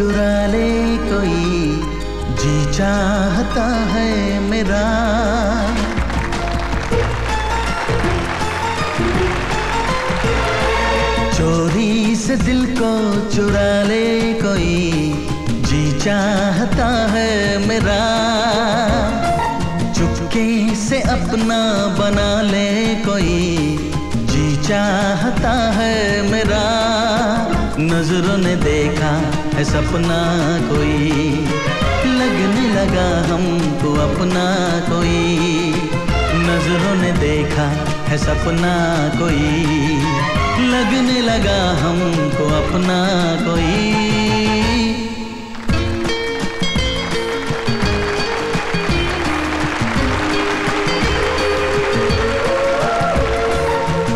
चुरा ले कोई जी चाहता है मेरा। चोरी से दिल को चुरा ले कोई जी चाहता है मेरा। चुपके से अपना बना ले कोई जी चाहता है मेरा। नज़रों ने देखा है सपना कोई। लगने लगा हमको अपना कोई। नज़रों ने देखा है सपना कोई। लगने लगा हमको अपना कोई।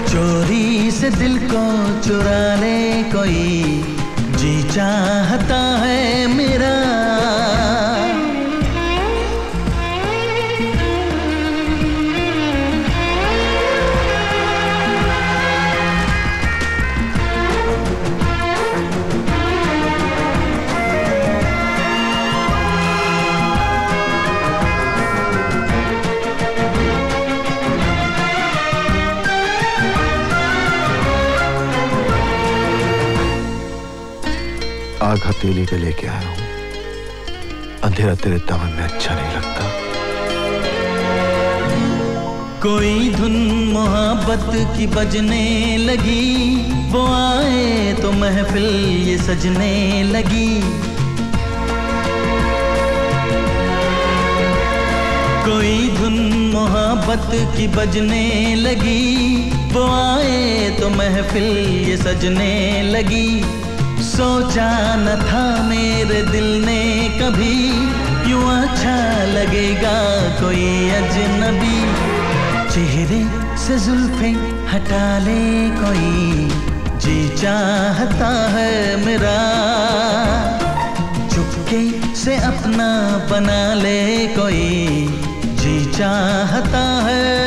चोरी से दिल को चुरा ले कोई। चाहता आग हथेली पे लेके आया हूँ। अंधेरा तेरे दामन में अच्छा नहीं लगता। कोई धुन मोहब्बत की बजने लगी। वो आए तो महफिल ये सजने लगी। कोई धुन मोहब्बत की बजने लगी। वो आए तो महफिल ये सजने लगी। सोचा न था मेरे दिल ने कभी। यूँ अच्छा लगेगा कोई अजनबी? चेहरे से जुल्फे हटा ले कोई। जी चाहता है मेरा। चुपके से अपना बना ले कोई। जी चाहता है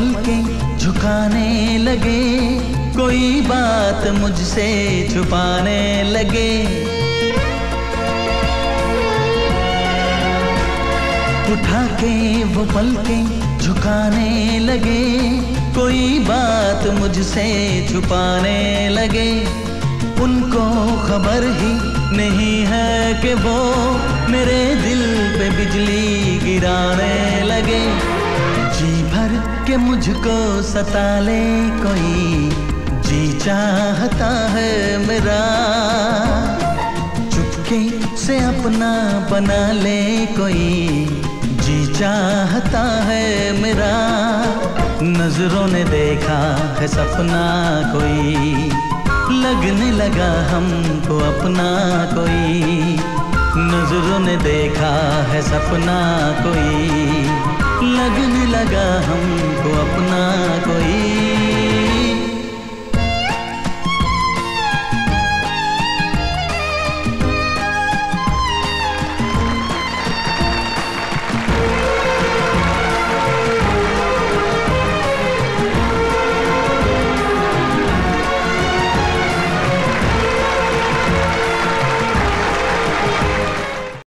वो पल के झुकाने लगे। कोई बात मुझसे छुपाने लगे। उठा के वो पल के झुकाने लगे। कोई बात मुझसे छुपाने लगे। उनको खबर ही नहीं है कि वो मेरे दिल पे बिजली गिराने के मुझको सता ले कोई। जी चाहता है मेरा। चुपके से अपना बना ले कोई। जी चाहता है मेरा। नज़रों ने देखा है सपना कोई। लगने लगा हमको अपना कोई। नज़रों ने देखा है सपना कोई। लगने लगा हमको।